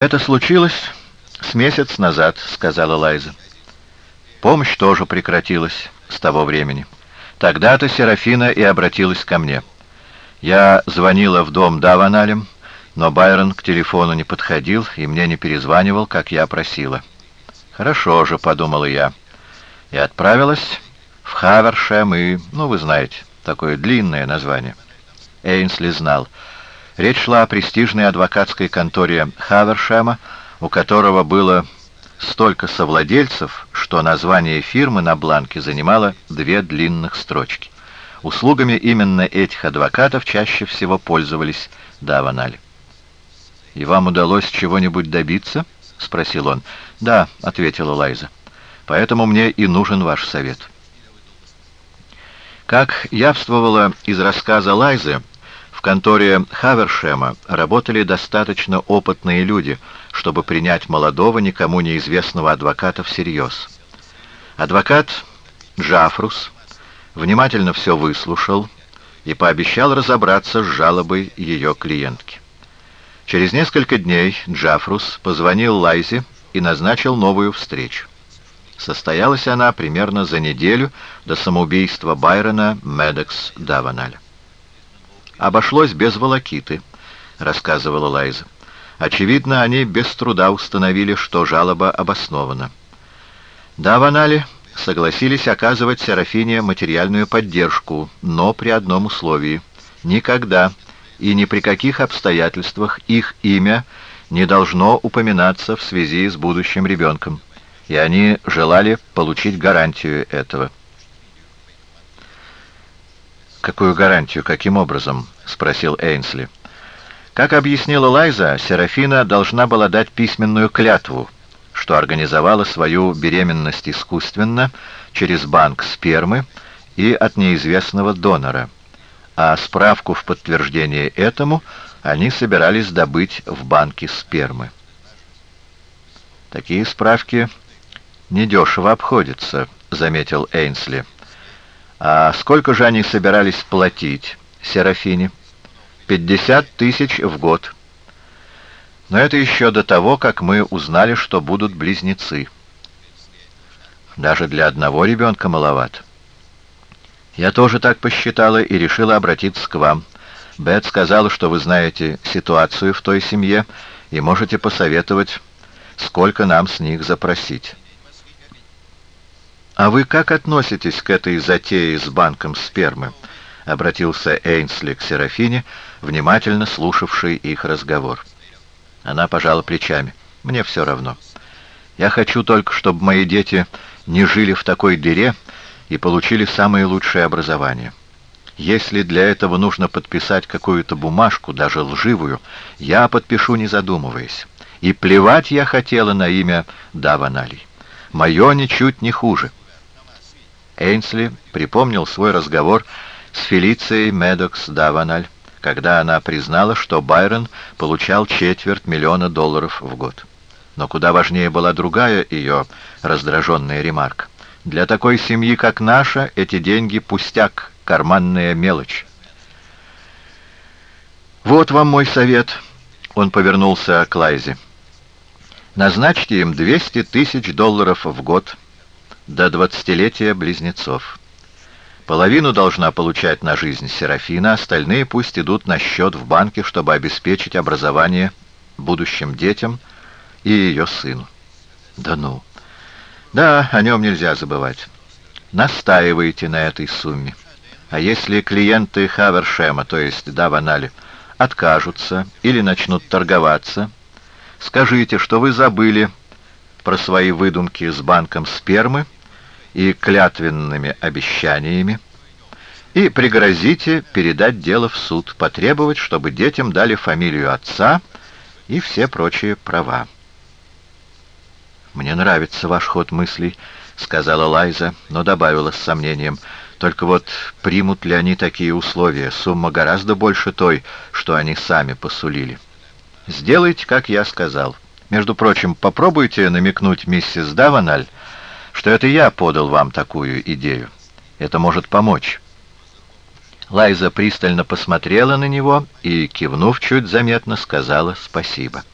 «Это случилось с месяц назад», — сказала Лайза. «Помощь тоже прекратилась с того времени. Тогда-то Серафина и обратилась ко мне. Я звонила в дом Даваналем, но Байрон к телефону не подходил и мне не перезванивал, как я просила. «Хорошо же», — подумала я, и отправилась в Хавершем и, ну, вы знаете, такое длинное название. Эйнсли знал — Речь шла о престижной адвокатской конторе Хавершема, у которого было столько совладельцев, что название фирмы на бланке занимало две длинных строчки. Услугами именно этих адвокатов чаще всего пользовались Даваналь. «И вам удалось чего-нибудь добиться?» — спросил он. «Да», — ответила Лайза. «Поэтому мне и нужен ваш совет». Как явствовало из рассказа Лайзы, в конторе Хавершема работали достаточно опытные люди, чтобы принять молодого, никому неизвестного адвоката всерьез. Адвокат Джафрус внимательно все выслушал и пообещал разобраться с жалобой ее клиентки. Через несколько дней Джафрус позвонил Лайзе и назначил новую встречу. Состоялась она примерно за неделю до самоубийства Байрона Медекс Даваналя. «Обошлось без волокиты», — рассказывала Лайза. Очевидно, они без труда установили, что жалоба обоснована. Да, Ванали согласились оказывать Серафине материальную поддержку, но при одном условии. Никогда и ни при каких обстоятельствах их имя не должно упоминаться в связи с будущим ребенком, и они желали получить гарантию этого. «Какую гарантию? Каким образом?» — спросил Эйнсли. Как объяснила Лайза, Серафина должна была дать письменную клятву, что организовала свою беременность искусственно через банк спермы и от неизвестного донора, а справку в подтверждение этому они собирались добыть в банке спермы. «Такие справки недешево обходятся», — заметил Эйнсли. А сколько же они собирались платить Серафине? Пятьдесят тысяч в год. Но это еще до того, как мы узнали, что будут близнецы. Даже для одного ребенка маловат. Я тоже так посчитала и решила обратиться к вам. Бет сказала, что вы знаете ситуацию в той семье и можете посоветовать, сколько нам с них запросить. «А вы как относитесь к этой затее с банком спермы?» — обратился Эйнсли к Серафине, внимательно слушавший их разговор. Она пожала плечами. «Мне все равно. Я хочу только, чтобы мои дети не жили в такой дыре и получили самое лучшее образование. Если для этого нужно подписать какую-то бумажку, даже лживую, я подпишу, не задумываясь. И плевать я хотела на имя Даванали. Мое ничуть не хуже». Эйнсли припомнил свой разговор с Фелицией Медокс Даваналь, когда она признала, что Байрон получал четверть миллиона долларов в год. Но куда важнее была другая ее раздраженная ремарка. «Для такой семьи, как наша, эти деньги пустяк, карманная мелочь». «Вот вам мой совет», — он повернулся к Лайзе. «Назначьте им 200 тысяч долларов в год» до двадцатилетия близнецов. Половину должна получать на жизнь Серафина, остальные пусть идут на счет в банке, чтобы обеспечить образование будущим детям и ее сыну. Да ну! Да, о нем нельзя забывать. Настаивайте на этой сумме. А если клиенты Хавершема, то есть Даванали, откажутся или начнут торговаться, скажите, что вы забыли про свои выдумки с банком спермы, и клятвенными обещаниями, и пригрозите передать дело в суд, потребовать, чтобы детям дали фамилию отца и все прочие права. «Мне нравится ваш ход мыслей», — сказала Лайза, но добавила с сомнением. «Только вот примут ли они такие условия? Сумма гораздо больше той, что они сами посулили. Сделайте, как я сказал. Между прочим, попробуйте намекнуть миссис Даваналь, что это я подал вам такую идею. Это может помочь». Лайза пристально посмотрела на него и, кивнув чуть заметно, сказала «спасибо».